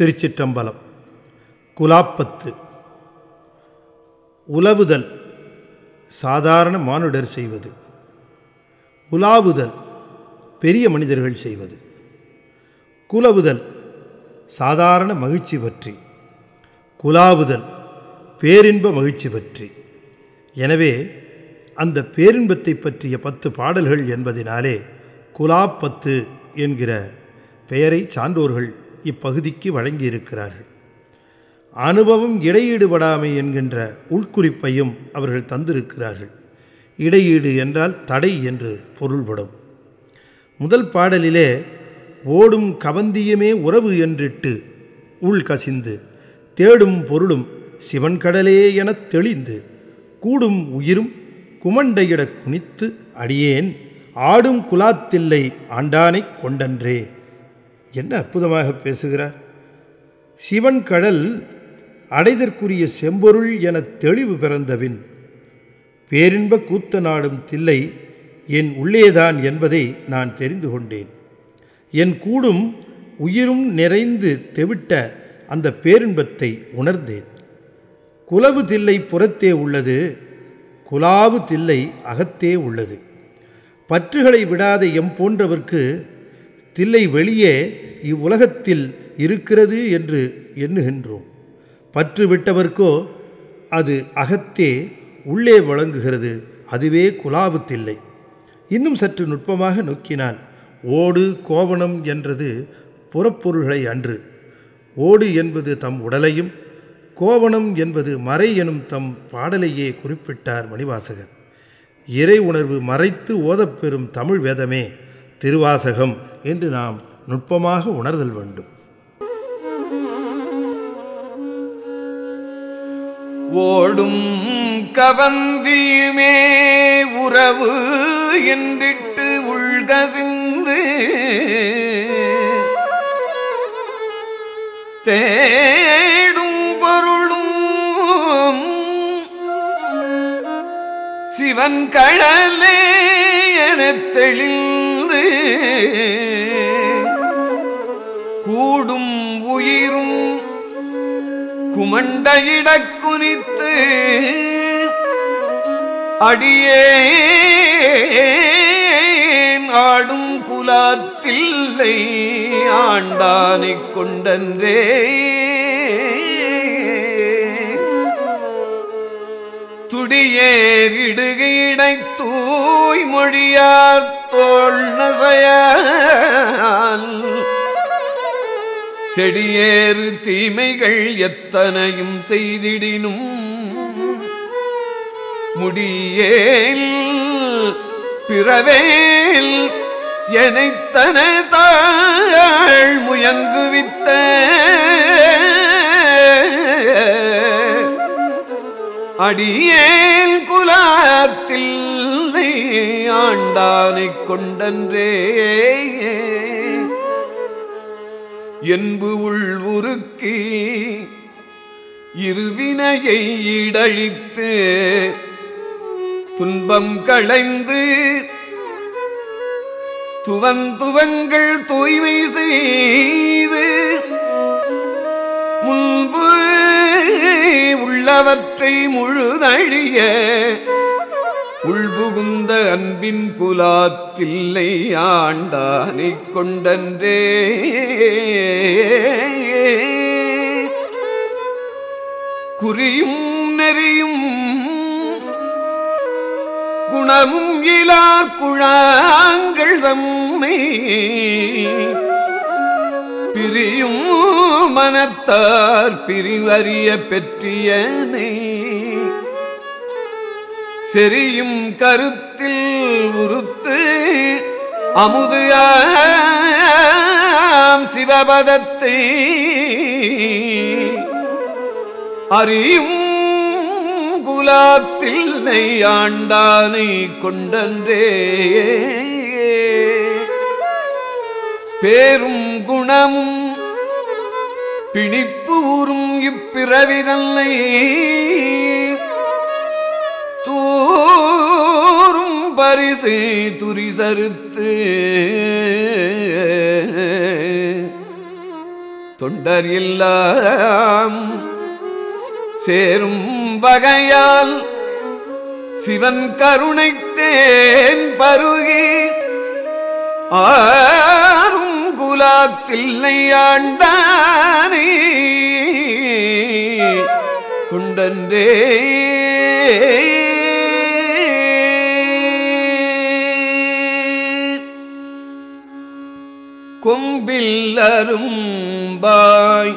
திருச்சிற்றம்பலம். குலாப்பத்து. உலவுதல் சாதாரண மானுடர் செய்வது. உலாவுதல் பெரிய மனிதர்கள் செய்வது. குலவுதல் சாதாரண மகிழ்ச்சி பற்றி. குலாவுதல் பேரின்ப மகிழ்ச்சி பற்றி. எனவே அந்த பேரின்பத்தை பற்றிய பத்து பாடல்கள் என்பதினாலே குலாப்பத்து என்கிற பெயரை சான்றோர்கள் இப்பகுதிக்கு வழங்கியிருக்கிறார்கள். அனுபவம் இடையீடுபடாமை என்கின்ற உள்குறிப்பையும் அவர்கள் தந்திருக்கிறார்கள். இடையீடு என்றால் தடை என்று பொருள்படும். முதல் பாடலிலே ஓடும் கவந்தியுமே உறவு என்றிட்டு உள் கசிந்து தேடும் பொருளும் சிவன்கடலே எனத் தெளிந்து கூடும் உயிரும் குமண்டையிடக் குனித்து அடியேன் ஆடும் குலாத்தில்லை ஆண்டானைக் கொண்டன்றே. என்ன அற்புதமாக பேசுகிறார்? சிவன் கடல் அடைதற்குரிய செம்பொருள் என தெளிவு பிறந்தபின் பேரின்ப கூத்த நாடும் தில்லை என் உள்ளேதான் என்பதை நான் தெரிந்து கொண்டேன். என் கூடும் உயிரும் நிறைந்து தெவிட்ட அந்த பேரின்பத்தை உணர்ந்தேன். குலவு தில்லை புறத்தே உள்ளது குலாவு தில்லை அகத்தே உள்ளது. பற்றுகளை விடாத எம் போன்றவர்க்கு தில்லை வெளியே இவ்வுலகத்தில் இருக்கிறது என்று எண்ணுகின்றோம். பற்று விட்டவர்க்கோ அது அகத்தே உள்ளே வழங்குகிறது அதுவே குலாவு தில்லை. இன்னும் சற்று நுட்பமாக நோக்கினான் ஓடு கோவணம் என்றது புறப்பொருள்களை அன்று. ஓடு என்பது தம் உடலையும் கோவணம் என்பது மறை எனும் தம் பாடலையே குறிப்பிட்டார் மணிவாசகர். இறை உணர்வு மறைத்து ஓதப்பெறும் தமிழ் வேதமே திருவாசகம் என்று நாம் நுட்பமாக உணர்தல் வேண்டும். ஓடும் கவந்தியுமே உறவு என்றிட்டு உள்கசிந்து தேடும் பொருளும் சிவன் கடலே என தெளிந்து கூடும் உயிரும் குமண்டையிடக் குனித்து அடியேன் ஆடும் குலாத்தில்லை ஆண்டானை கொண்டன்றே. துடியேறிடுகையிடை தூய் மொழியார் தோல் நசையால் செடியேறு தீமைகள் எத்தனையும் செய்திடினும். முடியேல் பிறவேல் எனைத்தன தாழ் முயங்குவித்த அடியேன் குலாத்தில் ஆண்டானை கொண்டன்றே. என்பு உள்வுருக்கி இருவினையை இடழித்து துன்பம் களைந்து துவந்துவங்கள் தூய்மை செய்து முன்பு உள்ளவற்றை முழுதழிய உள்புகுந்த அன்பின் புலாத்தில்லை ஆண்டானை கொண்டன்றே. குறியும் நெறியும் குணமும் இலா குழாங்கள் தம்மை பிரியும் மனத்தார் பிரிவறிய பெற்றியனை. செரியும் கருத்தில் உறுத்து அமுதாம் சிவபதத்தை. அறியும் குலாத்தில் நெய்யாண்டானை கொண்டன்றே. பேரும் குணமும் பிணிப்பு ஊறும் இப்பிறவிதல்லை. தூரும் பரிசை துரிசறுத்து தொண்டர் இல்லாம் சேரும் வகையால் சிவன் கருணைத்தேன் பருகி ஆ குலாத்தில்லை குண்டன்றே கொம்பில்லரும் பாய்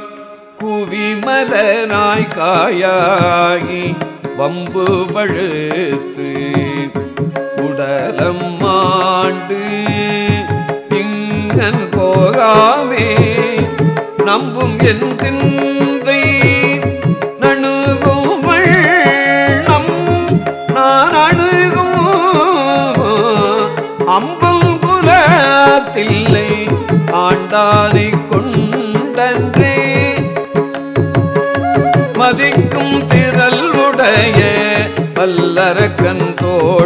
குவிமலனாய் காயாகி வம்பு பழுத்து உடலம் மாண்டு இங்கன் போகாமே நம்பும் என் சிந்தை நணுகும் நம் நான் அணுகும். அம்பும் புலத்தில்லை ஆண்டானை கொண்டன்றே. மதிக்கும் திரல் உடைய வல்லரக்கன் தோள்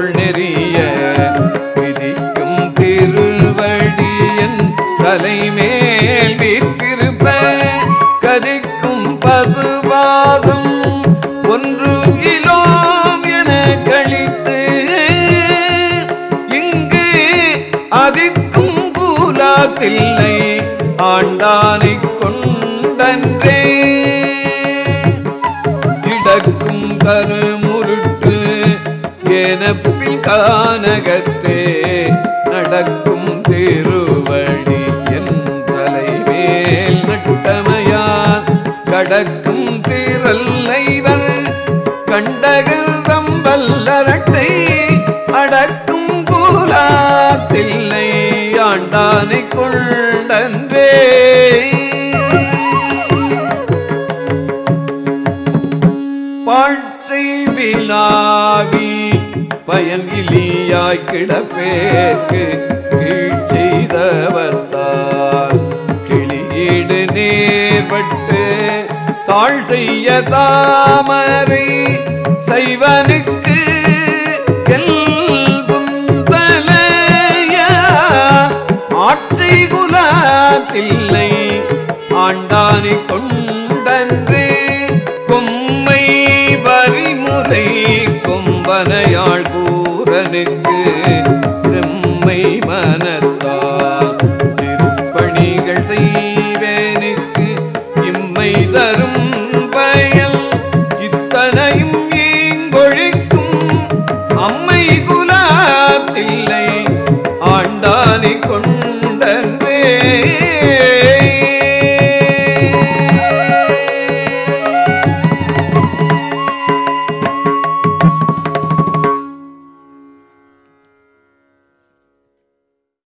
அதிக்கும் பூலாத்தில்லை ஆண்டானை கொண்டன்றே. இடக்கும் கருமுருட்டு எனப்பில் கானகத்தே நடக்கும் திருவழி என் தலைமேல் நட்டமையார் கடக்கும் திரல்லைவர் கண்டகல் சம்பல்லரட்டை கூலாத்தில்லை ஆண்டானை கொண்டன்றே பாழ்ச்சை விழாவி பயன் இலியாய் கிடப்பேற்கு கீழ் செய்தவர்த்தார் கிளியீடு நேர்பட்டு தாழ் செய்ய தாமரை செய்வனுக்கு மனத்தில்லை ஆண்டானை கொண்டன்று கொம்மை வரிமுறை கொம்பனையாள் கூறனுக்கு செம்மை மனத்தால் திருப்பணிகள் செய்வேனுக்கு இம்மை தரும் பயல் இத்தனையும் ஏங்கொழிக்கும் அம்மை குலாத்தில்லை ஆண்டானை கொண்டன்றே